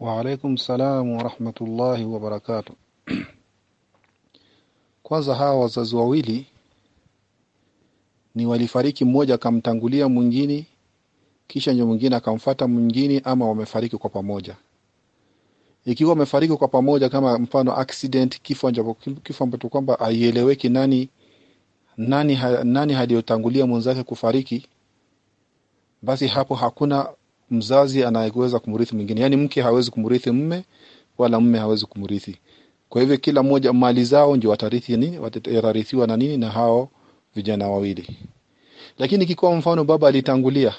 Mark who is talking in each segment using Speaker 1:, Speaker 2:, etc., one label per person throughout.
Speaker 1: Wa alaikum salam wa rahmatullahi wa barakatuh. Kwanza hawa wazazi wawili ni walifariki, mmoja akamtangulia mwingine, kisha ndio mwingine akamfata mwingine, ama wamefariki kwa pamoja. Ikiwa wamefariki kwa pamoja, kama mfano accident, kifo ambacho kwamba aieleweki nani nani, nani aliyotangulia mwenzake kufariki, basi hapo hakuna mzazi anayeweza kumrithi mwingine, yaani mke hawezi kumrithi mme wala mme hawezi kumrithi. Kwa hivyo kila mmoja mali zao ndio watarithi ni watarithiwa na nini, na hao vijana wawili. Lakini kikuwa mfano baba alitangulia,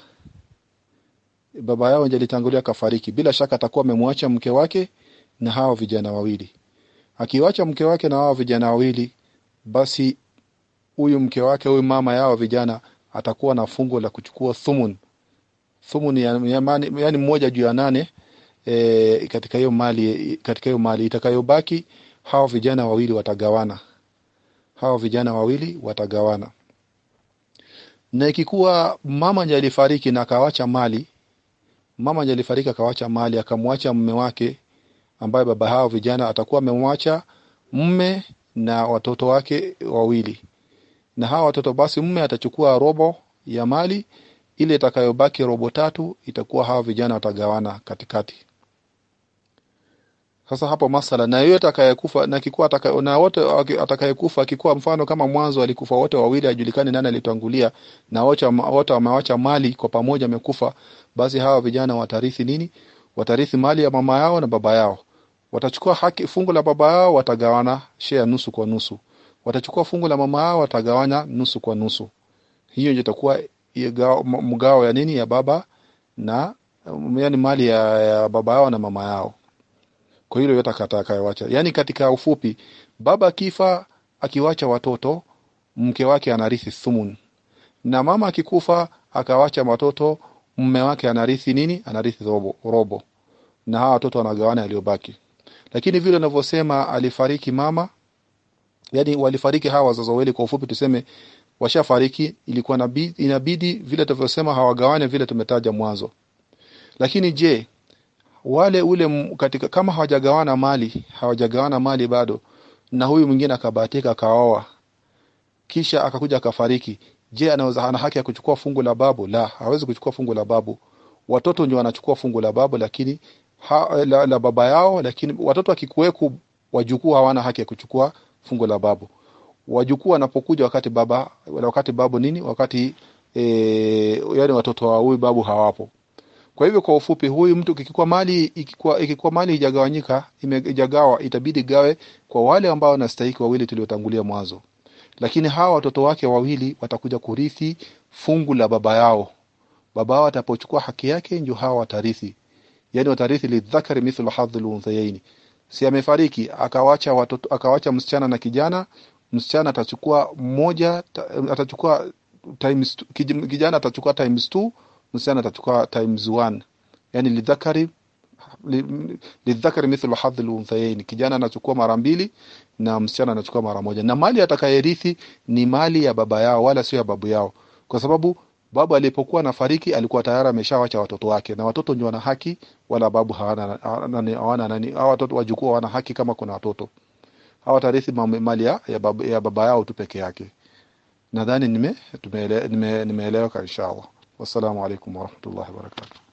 Speaker 1: baba yao ndiye alitangulia kafariki, bila shaka atakuwa amemwacha mke wake na hao vijana wawili. Akiwacha mke wake na hao vijana wawili, basi huyu mke wake, huyu mama yao vijana atakuwa na fungo la kuchukua thumun thumuni yani mmoja juu ya nane e, katika hiyo mali katika hiyo mali itakayobaki, hao vijana wawili watagawana, hao vijana wawili watagawana. Na ikikuwa mama ndiye alifariki na akawacha mali, mama ndiye alifariki akawacha mali, akamwacha mume wake ambaye baba hao vijana atakuwa amemwacha mume na watoto wake wawili, na hao watoto basi, mume atachukua robo ya mali ile itakayobaki robo tatu itakuwa hawa vijana watagawana katikati. Sasa hapo masala na yeye atakayekufa na kikuwa ataka, na wote atakayekufa akikuwa mfano kama mwanzo alikufa wote wawili, ajulikane nani alitangulia, na wote wote wamewacha mali kwa pamoja, amekufa, basi hawa vijana watarithi nini? Watarithi mali ya mama yao na baba yao. Watachukua haki fungu la baba yao, watagawana share nusu kwa nusu. Watachukua fungu la mama yao, watagawana nusu kwa nusu. Hiyo ndio itakuwa mgao ya nini ya baba na yani mali ya, ya baba yao na mama yao. Kwa hilo yote atakayowacha, yani katika ufupi, baba akifa akiwacha watoto, mke wake anarithi thumun, na mama akikufa akawacha watoto, mume wake anarithi nini? Anarithi robo, robo, na hawa watoto wanagawana yaliyobaki. Lakini vile ninavyosema alifariki mama, yani walifariki hawa wazazi wawili, kwa ufupi tuseme washafariki, ilikuwa nabidi, inabidi vile tulivyosema hawagawane vile tumetaja mwanzo. Lakini je, wale ule katika kama hawajagawana mali, hawajagawana mali bado, na huyu mwingine akabahatika akaoa, kisha akakuja akafariki, je, anaweza ana haki ya kuchukua fungu la babu? La, hawezi kuchukua fungu la babu. Watoto ndio wanachukua fungu la babu, lakini ha, la, la baba yao, lakini watoto akikuweku, wajukuu hawana haki ya kuchukua fungu la babu wajukuu wanapokuja wakati baba wakati babu nini wakati e, yani watoto wa huyu babu hawapo. Kwa hivyo kwa ufupi, huyu mtu ikikuwa mali ikikuwa, ikikuwa mali hijagawanyika imejagawa, itabidi gawe kwa wale ambao wanastahili wawili tuliotangulia mwanzo, lakini hawa watoto wake wawili watakuja kurithi fungu la baba yao. Baba yao atapochukua haki yake, ndio hawa watarithi, yani watarithi lidhakari mithlu hadhil unthayaini. Si amefariki akawacha watoto, akawacha msichana na kijana msichana atachukua moja atachukua times kijana atachukua times two, msichana atachukua times one, yani lidhakari lidhakari mithlu hadhi lunthayaini, kijana anachukua mara mbili na msichana anachukua mara moja, na mali atakayerithi ni mali ya baba yao, wala sio ya babu yao, kwa sababu babu alipokuwa nafariki alikuwa tayari ameshawacha watoto wake, na watoto ndio wana haki, wala babu hawana hawana nani, hawa watoto wajukuu hawana haki kama kuna watoto hawatarithi mali ya, ya, baba, ya yao tu peke yake. Nadhani nime nimeeleweka inshallah. Wassalamu alaikum warahmatullahi wabarakatuh.